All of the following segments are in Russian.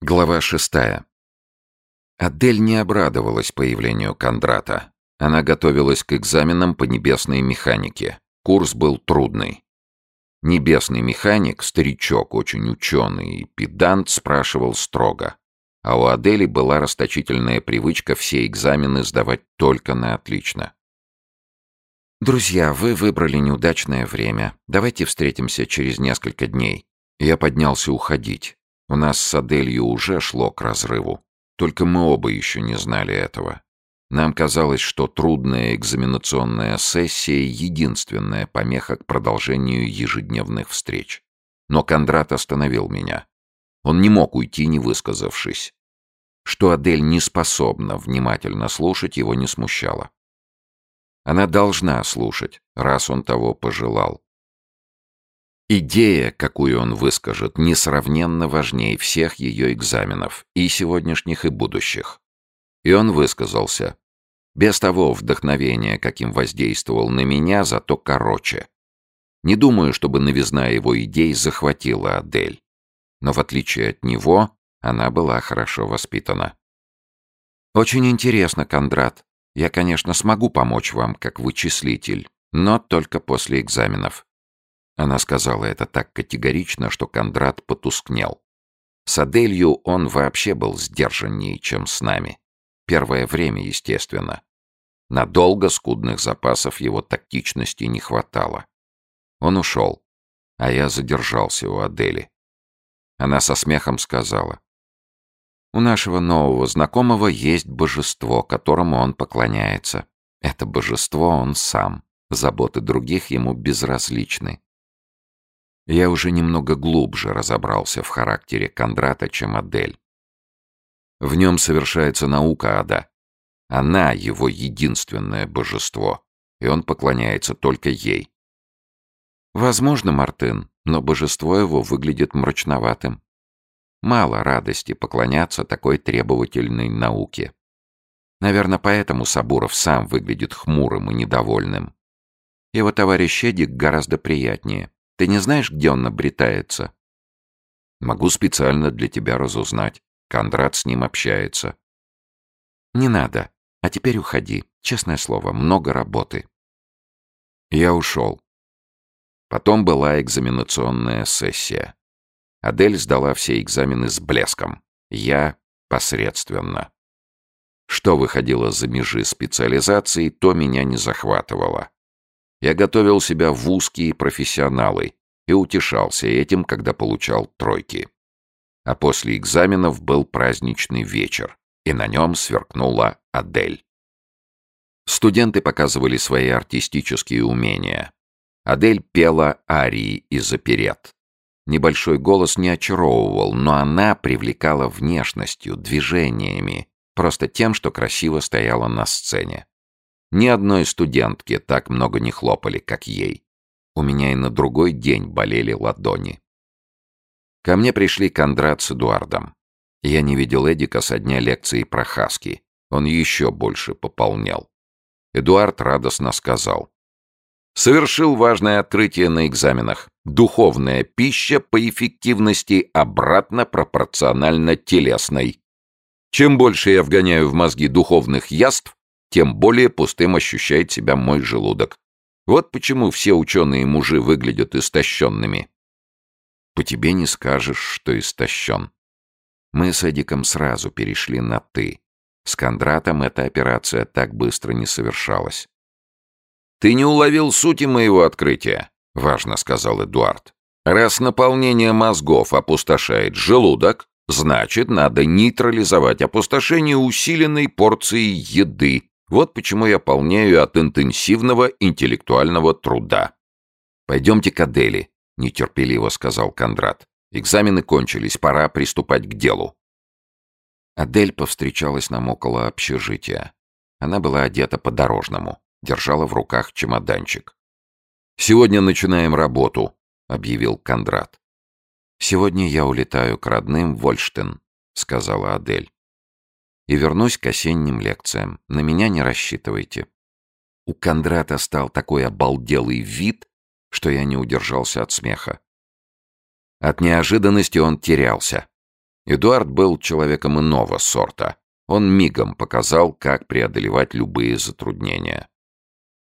Глава шестая. Адель не обрадовалась появлению Кондрата. Она готовилась к экзаменам по небесной механике. Курс был трудный. Небесный механик, старичок, очень ученый и педант, спрашивал строго. А у Адели была расточительная привычка все экзамены сдавать только на отлично. «Друзья, вы выбрали неудачное время. Давайте встретимся через несколько дней». Я поднялся уходить. У нас с Аделью уже шло к разрыву. Только мы оба еще не знали этого. Нам казалось, что трудная экзаменационная сессия — единственная помеха к продолжению ежедневных встреч. Но Кондрат остановил меня. Он не мог уйти, не высказавшись. Что Адель не способна внимательно слушать, его не смущало. Она должна слушать, раз он того пожелал. Идея, какую он выскажет, несравненно важнее всех ее экзаменов, и сегодняшних, и будущих. И он высказался. Без того вдохновения, каким воздействовал на меня, зато короче. Не думаю, чтобы новизна его идей захватила Адель. Но в отличие от него, она была хорошо воспитана. «Очень интересно, Кондрат. Я, конечно, смогу помочь вам как вычислитель, но только после экзаменов. Она сказала это так категорично, что Кондрат потускнел. С Аделью он вообще был сдержаннее, чем с нами. Первое время, естественно. Надолго скудных запасов его тактичности не хватало. Он ушел, а я задержался у Адели. Она со смехом сказала. «У нашего нового знакомого есть божество, которому он поклоняется. Это божество он сам. Заботы других ему безразличны. Я уже немного глубже разобрался в характере Кондрата, чем Адель. В нем совершается наука ада. Она — его единственное божество, и он поклоняется только ей. Возможно, Мартын, но божество его выглядит мрачноватым. Мало радости поклоняться такой требовательной науке. Наверное, поэтому Сабуров сам выглядит хмурым и недовольным. Его товарищ Эдик гораздо приятнее. Ты не знаешь, где он обретается?» «Могу специально для тебя разузнать. Кондрат с ним общается». «Не надо. А теперь уходи. Честное слово, много работы». Я ушел. Потом была экзаменационная сессия. Адель сдала все экзамены с блеском. Я — посредственно. Что выходило за межи специализации, то меня не захватывало. Я готовил себя в узкие профессионалы и утешался этим, когда получал тройки. А после экзаменов был праздничный вечер, и на нем сверкнула Адель. Студенты показывали свои артистические умения. Адель пела арии из оперет. Небольшой голос не очаровывал, но она привлекала внешностью, движениями, просто тем, что красиво стояла на сцене. Ни одной студентке так много не хлопали, как ей. У меня и на другой день болели ладони. Ко мне пришли Кондрат с Эдуардом. Я не видел Эдика со дня лекции про Хаски. Он еще больше пополнял. Эдуард радостно сказал. Совершил важное открытие на экзаменах. Духовная пища по эффективности обратно пропорциональна телесной. Чем больше я вгоняю в мозги духовных яств, тем более пустым ощущает себя мой желудок. Вот почему все ученые-мужи выглядят истощенными. По тебе не скажешь, что истощен. Мы с Эдиком сразу перешли на «ты». С Кондратом эта операция так быстро не совершалась. «Ты не уловил сути моего открытия», — важно сказал Эдуард. «Раз наполнение мозгов опустошает желудок, значит, надо нейтрализовать опустошение усиленной порцией еды, вот почему я полнею от интенсивного интеллектуального труда. «Пойдемте к Адели», — нетерпеливо сказал Кондрат. «Экзамены кончились, пора приступать к делу». Адель повстречалась нам около общежития. Она была одета по-дорожному, держала в руках чемоданчик. «Сегодня начинаем работу», — объявил Кондрат. «Сегодня я улетаю к родным в Вольштен», — сказала Адель и вернусь к осенним лекциям. На меня не рассчитывайте». У Кондрата стал такой обалделый вид, что я не удержался от смеха. От неожиданности он терялся. Эдуард был человеком иного сорта. Он мигом показал, как преодолевать любые затруднения.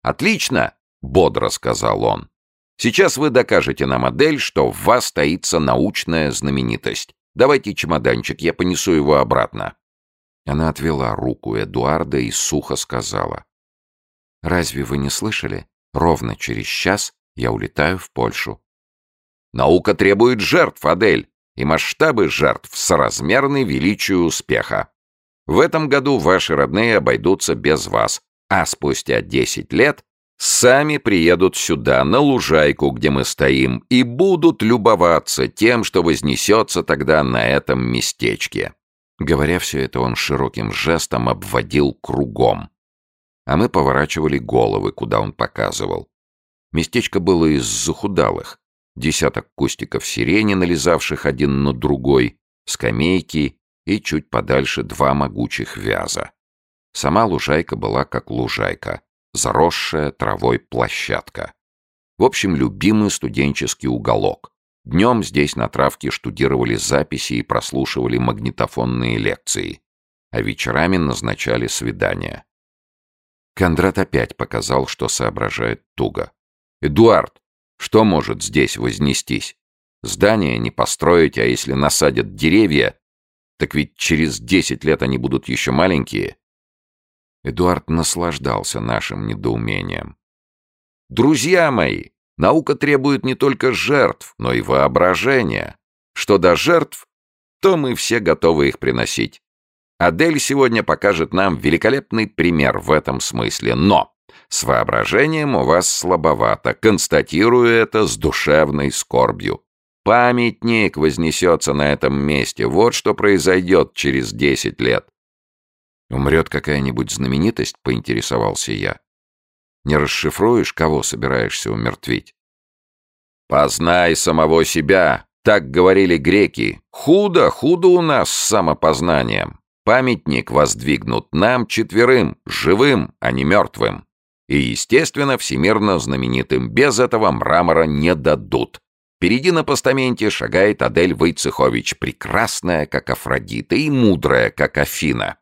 «Отлично!» — бодро сказал он. «Сейчас вы докажете на модель, что в вас таится научная знаменитость. Давайте чемоданчик, я понесу его обратно». Она отвела руку Эдуарда и сухо сказала. «Разве вы не слышали? Ровно через час я улетаю в Польшу». «Наука требует жертв, Адель, и масштабы жертв соразмерны величию успеха. В этом году ваши родные обойдутся без вас, а спустя 10 лет сами приедут сюда, на лужайку, где мы стоим, и будут любоваться тем, что вознесется тогда на этом местечке». Говоря все это, он широким жестом обводил кругом. А мы поворачивали головы, куда он показывал. Местечко было из захудалых. Десяток кустиков сирени, налезавших один на другой, скамейки и чуть подальше два могучих вяза. Сама лужайка была как лужайка, заросшая травой площадка. В общем, любимый студенческий уголок. Днем здесь на травке штудировали записи и прослушивали магнитофонные лекции, а вечерами назначали свидания. Кондрат опять показал, что соображает туго. «Эдуард, что может здесь вознестись? Здание не построить, а если насадят деревья, так ведь через десять лет они будут еще маленькие. Эдуард наслаждался нашим недоумением. «Друзья мои, наука требует не только жертв, но и воображения. Что до жертв, то мы все готовы их приносить. Адель сегодня покажет нам великолепный пример в этом смысле, но с воображением у вас слабовато, констатирую это с душевной скорбью. Памятник вознесется на этом месте. Вот что произойдет через десять лет. Умрет какая-нибудь знаменитость, поинтересовался я. Не расшифруешь, кого собираешься умертвить? Познай самого себя, так говорили греки. Худо, худо у нас с самопознанием. Памятник воздвигнут нам четверым, живым, а не мертвым. И, естественно, всемирно знаменитым. Без этого мрамора не дадут. Впереди на постаменте шагает Адель Войцехович, прекрасная, как Афродита, и мудрая, как Афина.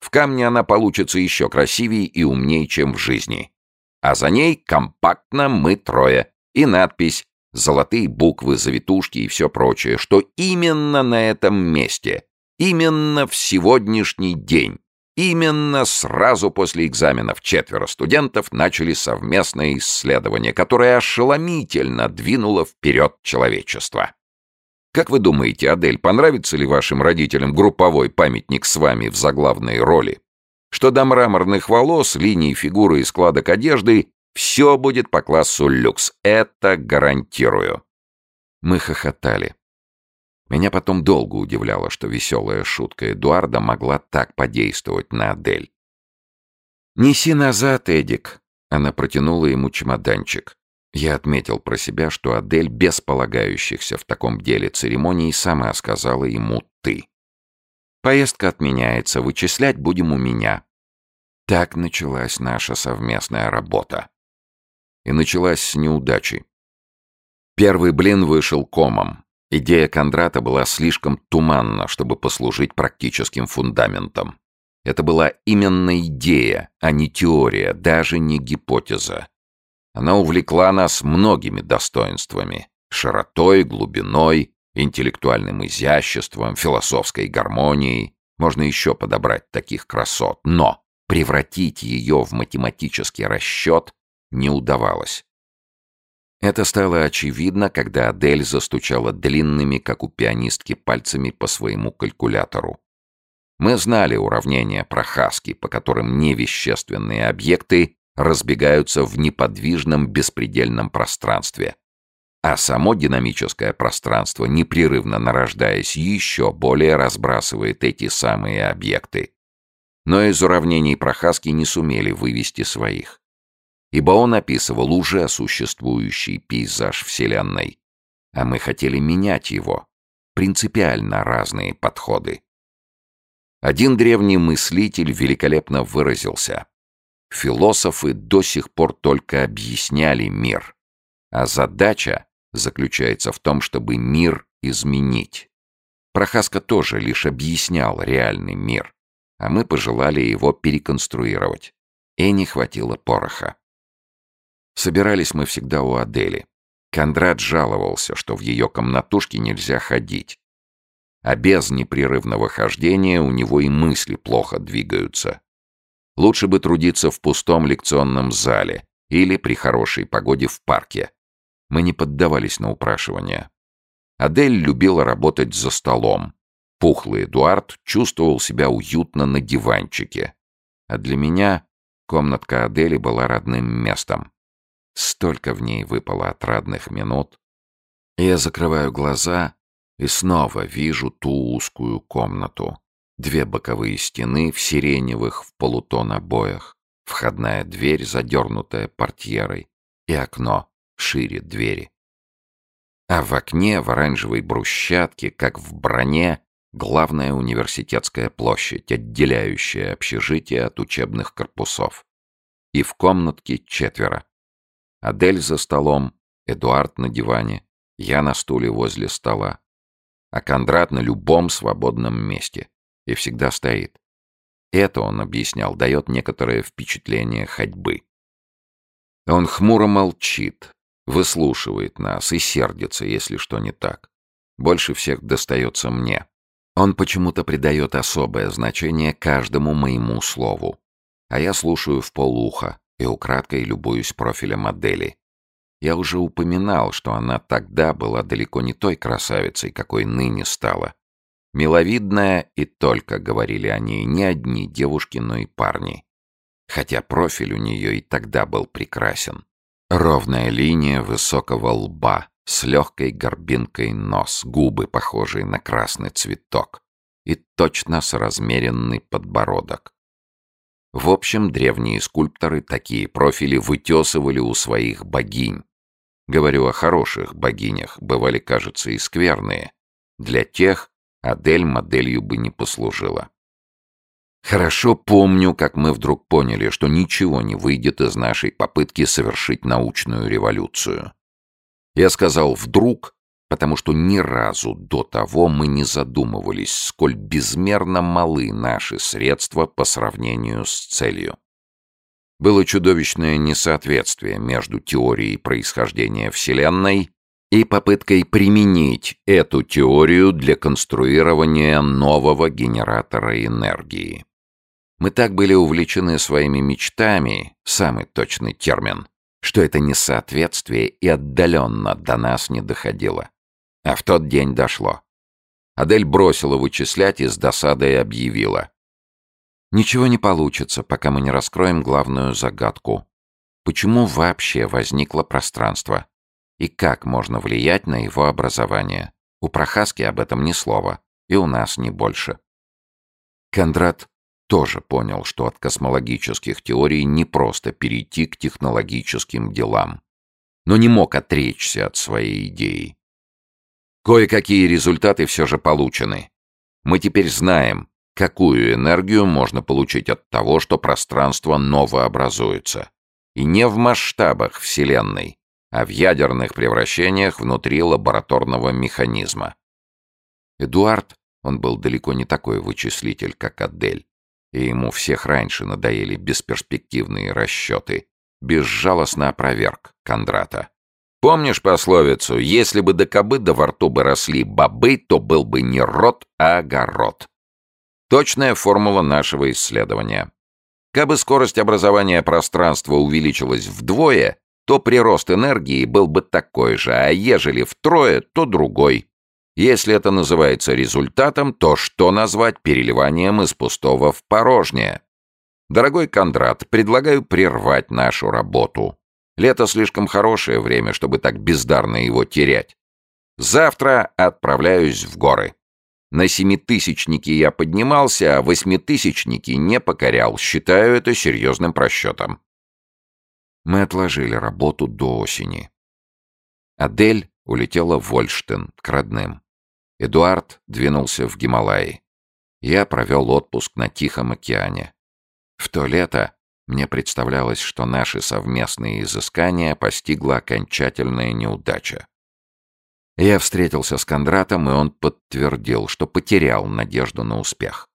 В камне она получится еще красивее и умнее, чем в жизни. А за ней компактно мы трое. И надпись, золотые буквы, завитушки и все прочее, что именно на этом месте, именно в сегодняшний день Именно сразу после экзаменов четверо студентов начали совместное исследование, которое ошеломительно двинуло вперед человечество. Как вы думаете, Адель, понравится ли вашим родителям групповой памятник с вами в заглавной роли? Что до мраморных волос, линий фигуры и складок одежды, все будет по классу люкс. Это гарантирую. Мы хохотали. Меня потом долго удивляло, что веселая шутка Эдуарда могла так подействовать на Адель. «Неси назад, Эдик!» Она протянула ему чемоданчик. Я отметил про себя, что Адель без полагающихся в таком деле церемоний сама сказала ему «ты». «Поездка отменяется, вычислять будем у меня». Так началась наша совместная работа. И началась с неудачи. Первый блин вышел комом. Идея Кондрата была слишком туманна, чтобы послужить практическим фундаментом. Это была именно идея, а не теория, даже не гипотеза. Она увлекла нас многими достоинствами — широтой, глубиной, интеллектуальным изяществом, философской гармонией. Можно еще подобрать таких красот, но превратить ее в математический расчет не удавалось. Это стало очевидно, когда Адель застучала длинными, как у пианистки, пальцами по своему калькулятору. Мы знали уравнения Прохаски, по которым невещественные объекты разбегаются в неподвижном беспредельном пространстве, а само динамическое пространство, непрерывно нарождаясь, еще более разбрасывает эти самые объекты. Но из уравнений Прохаски не сумели вывести своих ибо он описывал уже существующий пейзаж Вселенной, а мы хотели менять его. Принципиально разные подходы. Один древний мыслитель великолепно выразился. Философы до сих пор только объясняли мир, а задача заключается в том, чтобы мир изменить. Прохаска тоже лишь объяснял реальный мир, а мы пожелали его переконструировать. И не хватило пороха. Собирались мы всегда у Адели. Кондрат жаловался, что в ее комнатушке нельзя ходить. А без непрерывного хождения у него и мысли плохо двигаются. Лучше бы трудиться в пустом лекционном зале или при хорошей погоде в парке. Мы не поддавались на упрашивания. Адель любила работать за столом. Пухлый Эдуард чувствовал себя уютно на диванчике. А для меня комнатка Адели была родным местом. Столько в ней выпало отрадных минут. Я закрываю глаза и снова вижу ту узкую комнату. Две боковые стены в сиреневых в полутон обоях, входная дверь, задернутая портьерой, и окно шире двери. А в окне, в оранжевой брусчатке, как в броне, главная университетская площадь, отделяющая общежитие от учебных корпусов. И в комнатке четверо. Адель за столом, Эдуард на диване, я на стуле возле стола. А Кондрат на любом свободном месте. И всегда стоит. Это, он объяснял, дает некоторое впечатление ходьбы. Он хмуро молчит, выслушивает нас и сердится, если что не так. Больше всех достается мне. Он почему-то придает особое значение каждому моему слову. А я слушаю в полуха, и украдкой любуюсь профилем модели. Я уже упоминал, что она тогда была далеко не той красавицей, какой ныне стала. Миловидная и только говорили о ней не одни девушки, но и парни. Хотя профиль у нее и тогда был прекрасен. Ровная линия высокого лба, с легкой горбинкой нос, губы, похожие на красный цветок, и точно соразмеренный подбородок. В общем, древние скульпторы такие профили вытесывали у своих богинь. Говорю о хороших богинях, бывали, кажется, и скверные. Для тех Адель моделью бы не послужила. Хорошо помню, как мы вдруг поняли, что ничего не выйдет из нашей попытки совершить научную революцию. Я сказал «вдруг», потому что ни разу до того мы не задумывались, сколь безмерно малы наши средства по сравнению с целью. Было чудовищное несоответствие между теорией происхождения Вселенной и попыткой применить эту теорию для конструирования нового генератора энергии. Мы так были увлечены своими мечтами, самый точный термин, что это несоответствие и отдаленно до нас не доходило. А в тот день дошло. Адель бросила вычислять и с досадой объявила. «Ничего не получится, пока мы не раскроем главную загадку. Почему вообще возникло пространство? И как можно влиять на его образование? У Прохаски об этом ни слова, и у нас не больше». Кондрат тоже понял, что от космологических теорий не просто перейти к технологическим делам, но не мог отречься от своей идеи. Кое-какие результаты все же получены. Мы теперь знаем, какую энергию можно получить от того, что пространство новообразуется. И не в масштабах Вселенной, а в ядерных превращениях внутри лабораторного механизма. Эдуард, он был далеко не такой вычислитель, как Адель, и ему всех раньше надоели бесперспективные расчеты, безжалостно опроверг Кондрата. Помнишь пословицу «Если бы до кобыда во рту бы росли бобы, то был бы не рот, а огород». Точная формула нашего исследования. Кабы скорость образования пространства увеличилась вдвое, то прирост энергии был бы такой же, а ежели втрое, то другой. Если это называется результатом, то что назвать переливанием из пустого в порожнее? Дорогой Кондрат, предлагаю прервать нашу работу. Лето слишком хорошее время, чтобы так бездарно его терять. Завтра отправляюсь в горы. На семитысячнике я поднимался, а восьмитысячники не покорял. Считаю это серьезным просчетом. Мы отложили работу до осени. Адель улетела в Вольштен к родным. Эдуард двинулся в Гималаи. Я провел отпуск на Тихом океане. В то лето мне представлялось, что наши совместные изыскания постигла окончательная неудача. Я встретился с Кондратом, и он подтвердил, что потерял надежду на успех.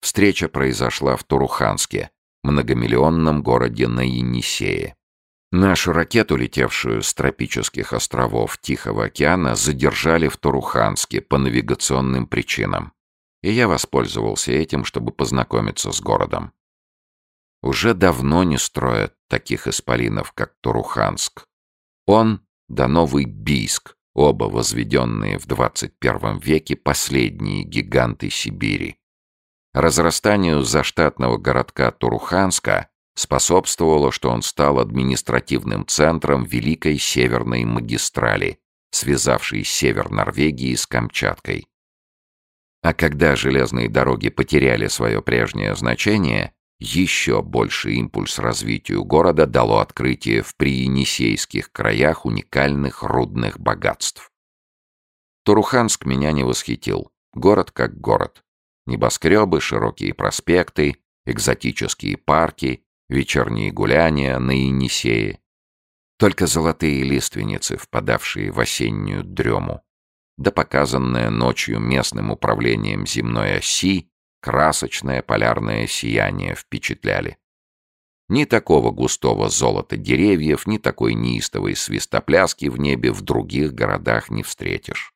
Встреча произошла в Туруханске, многомиллионном городе на Енисее. Нашу ракету, летевшую с тропических островов Тихого океана, задержали в Туруханске по навигационным причинам. И я воспользовался этим, чтобы познакомиться с городом. Уже давно не строят таких исполинов, как Туруханск. Он да Новый Бийск, оба возведенные в 21 веке последние гиганты Сибири. Разрастанию заштатного городка Туруханска способствовало, что он стал административным центром Великой Северной магистрали, связавшей север Норвегии с Камчаткой. А когда железные дороги потеряли свое прежнее значение, еще больший импульс развитию города дало открытие в приенисейских краях уникальных рудных богатств. Туруханск меня не восхитил. Город как город. Небоскребы, широкие проспекты, экзотические парки, вечерние гуляния на Енисее. Только золотые лиственницы, впадавшие в осеннюю дрему. Да показанное ночью местным управлением земной оси красочное полярное сияние впечатляли. Ни такого густого золота деревьев, ни такой неистовой свистопляски в небе в других городах не встретишь.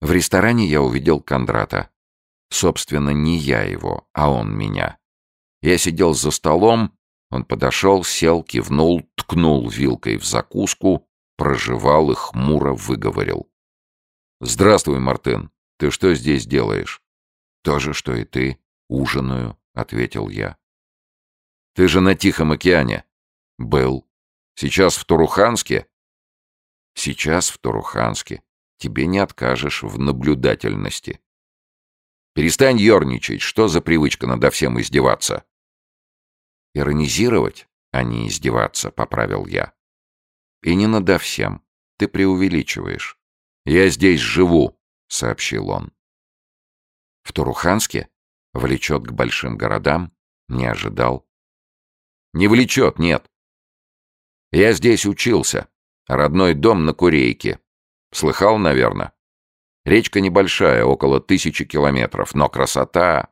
В ресторане я увидел Кондрата. Собственно, не я его, а он меня. Я сидел за столом, он подошел, сел, кивнул, ткнул вилкой в закуску, прожевал и хмуро выговорил. «Здравствуй, Мартын. Ты что здесь делаешь?» «То же, что и ты. Ужинаю», — ответил я. «Ты же на Тихом океане». «Был. Сейчас в Туруханске?» «Сейчас в Туруханске. Тебе не откажешь в наблюдательности». «Перестань ерничать. Что за привычка надо всем издеваться?» «Иронизировать, а не издеваться», — поправил я. «И не надо всем. Ты преувеличиваешь». «Я здесь живу», — сообщил он. В Туруханске? Влечет к большим городам? Не ожидал. Не влечет, нет. Я здесь учился. Родной дом на Курейке. Слыхал, наверное? Речка небольшая, около тысячи километров, но красота...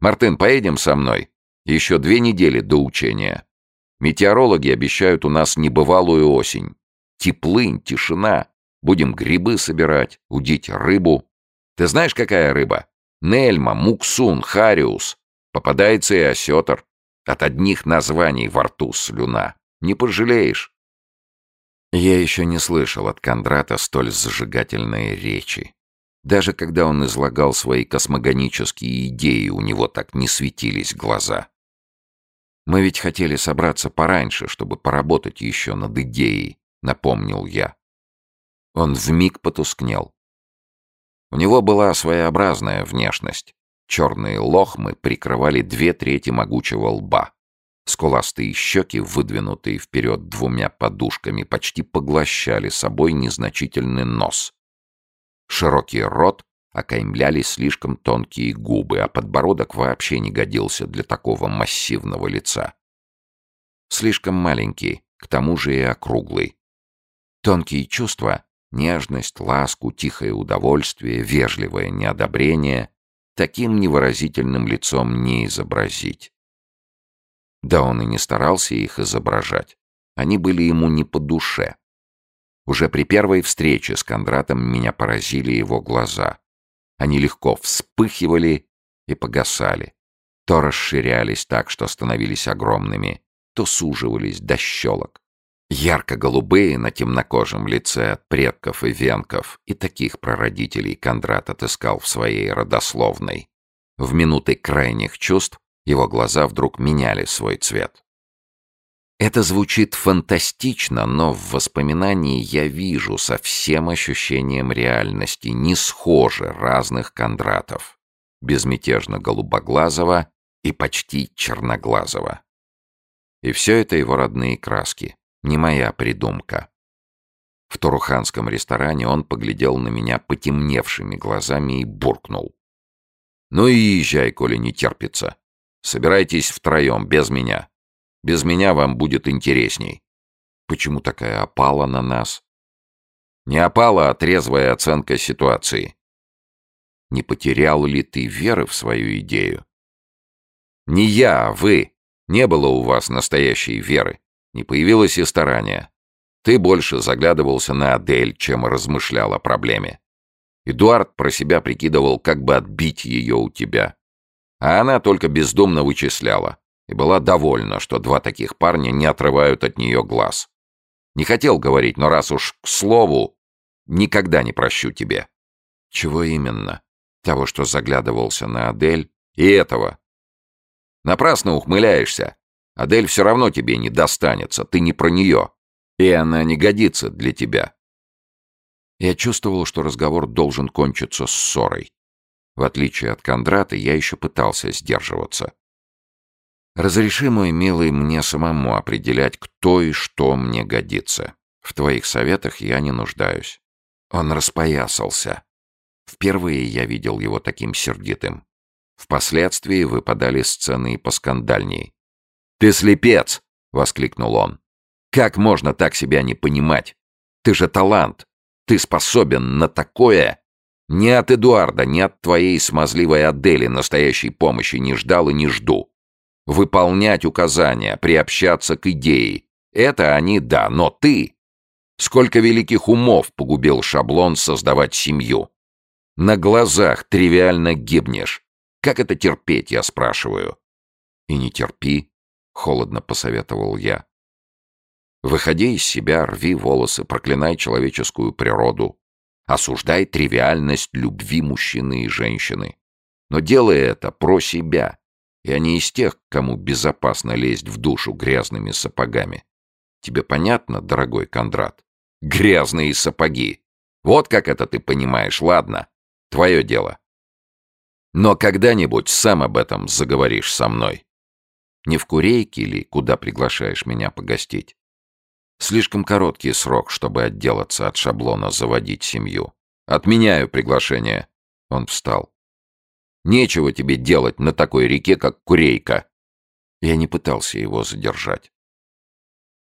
Мартын, поедем со мной? Еще две недели до учения. Метеорологи обещают у нас небывалую осень. Теплынь, тишина. Будем грибы собирать, удить рыбу. Ты знаешь, какая рыба? Нельма, Муксун, Хариус. Попадается и осетр. От одних названий во рту слюна. Не пожалеешь. Я еще не слышал от Кондрата столь зажигательной речи. Даже когда он излагал свои космогонические идеи, у него так не светились глаза. «Мы ведь хотели собраться пораньше, чтобы поработать еще над идеей», — напомнил я. Он вмиг потускнел. У него была своеобразная внешность. Черные лохмы прикрывали две трети могучего лба. Скуластые щеки, выдвинутые вперед двумя подушками, почти поглощали собой незначительный нос. Широкий рот окаймляли слишком тонкие губы, а подбородок вообще не годился для такого массивного лица. Слишком маленький, к тому же и округлый. Тонкие чувства Нежность, ласку, тихое удовольствие, вежливое неодобрение таким невыразительным лицом не изобразить. Да он и не старался их изображать. Они были ему не по душе. Уже при первой встрече с Кондратом меня поразили его глаза. Они легко вспыхивали и погасали. То расширялись так, что становились огромными, то суживались до щелок. Ярко-голубые на темнокожем лице от предков и венков, и таких прародителей Кондрат отыскал в своей родословной. В минуты крайних чувств его глаза вдруг меняли свой цвет. Это звучит фантастично, но в воспоминании я вижу со всем ощущением реальности не схожи разных Кондратов, безмятежно голубоглазого и почти черноглазого. И все это его родные краски. Не моя придумка. В Туруханском ресторане он поглядел на меня потемневшими глазами и буркнул. «Ну и езжай, коли не терпится. Собирайтесь втроем, без меня. Без меня вам будет интересней». «Почему такая опала на нас?» Не опала, а трезвая оценка ситуации. Не потерял ли ты веры в свою идею? Не я, а вы. Не было у вас настоящей веры. Не появилось и старания. Ты больше заглядывался на Адель, чем размышлял о проблеме. Эдуард про себя прикидывал, как бы отбить ее у тебя. А она только бездумно вычисляла и была довольна, что два таких парня не отрывают от нее глаз. Не хотел говорить, но раз уж к слову, никогда не прощу тебе. Чего именно? Того, что заглядывался на Адель, и этого. Напрасно ухмыляешься. Адель все равно тебе не достанется, ты не про нее и она не годится для тебя. Я чувствовал, что разговор должен кончиться ссорой. В отличие от Кондрата, я еще пытался сдерживаться. Разреши, мой милый, мне самому определять, кто и что мне годится. В твоих советах я не нуждаюсь. Он распоясался. Впервые я видел его таким сердитым. Впоследствии выпадали сцены и поскандальней. «Ты слепец!» — воскликнул он. Как можно так себя не понимать? Ты же талант. Ты способен на такое. Ни от Эдуарда, ни от твоей смазливой Адели настоящей помощи не ждал и не жду. Выполнять указания, приобщаться к идее. Это они, да, но ты... Сколько великих умов погубил шаблон создавать семью. На глазах тривиально гибнешь. Как это терпеть, я спрашиваю? И не терпи, холодно посоветовал я. Выходи из себя, рви волосы, проклинай человеческую природу. Осуждай тривиальность любви мужчины и женщины. Но делай это про себя, и не из тех, кому безопасно лезть в душу грязными сапогами. Тебе понятно, дорогой Кондрат? Грязные сапоги. Вот как это ты понимаешь, ладно? Твое дело. Но когда-нибудь сам об этом заговоришь со мной. Не в курейке ли, куда приглашаешь меня погостить? Слишком короткий срок, чтобы отделаться от шаблона заводить семью. Отменяю приглашение. Он встал. Нечего тебе делать на такой реке, как Курейка. Я не пытался его задержать.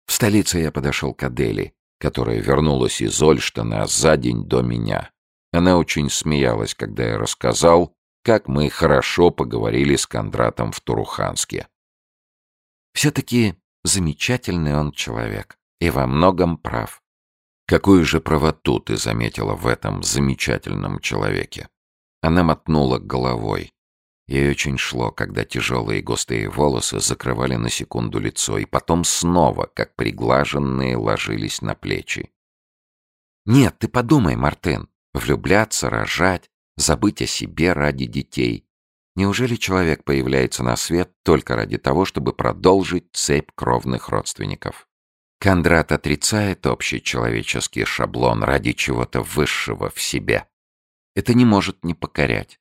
В столице я подошел к Адели, которая вернулась из Ольштана за день до меня. Она очень смеялась, когда я рассказал, как мы хорошо поговорили с Кондратом в Туруханске. Все-таки замечательный он человек и во многом прав. Какую же правоту ты заметила в этом замечательном человеке? Она мотнула головой. Ей очень шло, когда тяжелые густые волосы закрывали на секунду лицо и потом снова, как приглаженные, ложились на плечи. «Нет, ты подумай, Мартын, влюбляться, рожать, забыть о себе ради детей. Неужели человек появляется на свет только ради того, чтобы продолжить цепь кровных родственников? Кондрат отрицает общий человеческий шаблон ради чего-то высшего в себе. Это не может не покорять.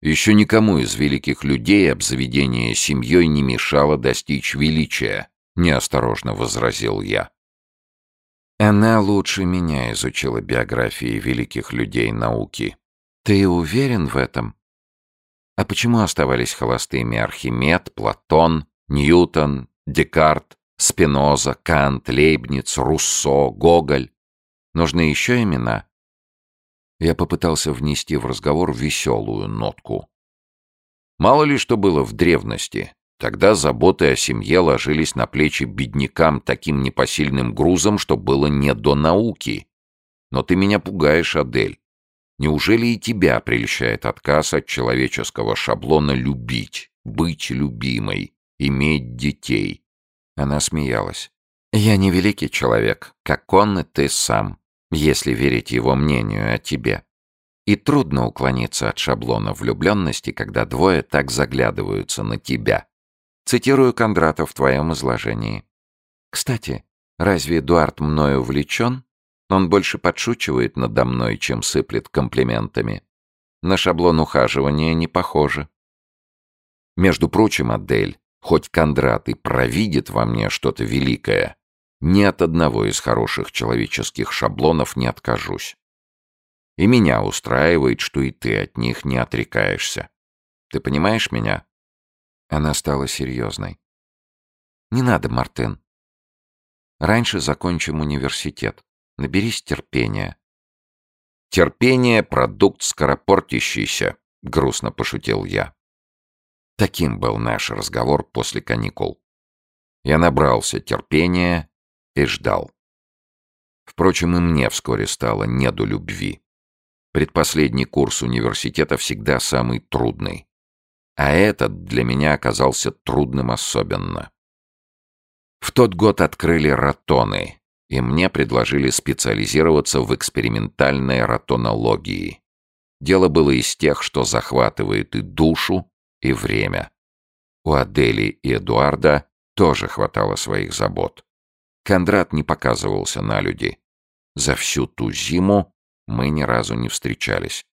Еще никому из великих людей обзаведение семьей не мешало достичь величия, неосторожно возразил я. Она лучше меня изучила биографии великих людей науки. Ты уверен в этом? А почему оставались холостыми Архимед, Платон, Ньютон, Декарт, Спиноза, Кант, Лейбниц, Руссо, Гоголь. Нужны еще имена? Я попытался внести в разговор веселую нотку. Мало ли что было в древности. Тогда заботы о семье ложились на плечи беднякам таким непосильным грузом, что было не до науки. Но ты меня пугаешь, Адель. Неужели и тебя прельщает отказ от человеческого шаблона любить, быть любимой, иметь детей? Она смеялась. «Я не великий человек, как он и ты сам, если верить его мнению о тебе. И трудно уклониться от шаблона влюбленности, когда двое так заглядываются на тебя. Цитирую Кондрата в твоем изложении. Кстати, разве Эдуард мною увлечен? Он больше подшучивает надо мной, чем сыплет комплиментами. На шаблон ухаживания не похоже. Между прочим, Адель, Хоть Кондрат и провидит во мне что-то великое, ни от одного из хороших человеческих шаблонов не откажусь. И меня устраивает, что и ты от них не отрекаешься. Ты понимаешь меня?» Она стала серьезной. «Не надо, Мартын. Раньше закончим университет. Наберись терпения». «Терпение — продукт скоропортящийся», — грустно пошутил я. Таким был наш разговор после каникул. Я набрался терпения и ждал. Впрочем, и мне вскоре стало не до любви. Предпоследний курс университета всегда самый трудный. А этот для меня оказался трудным особенно. В тот год открыли ротоны, и мне предложили специализироваться в экспериментальной ротонологии. Дело было из тех, что захватывает и душу, и время. У Адели и Эдуарда тоже хватало своих забот. Кондрат не показывался на люди. За всю ту зиму мы ни разу не встречались.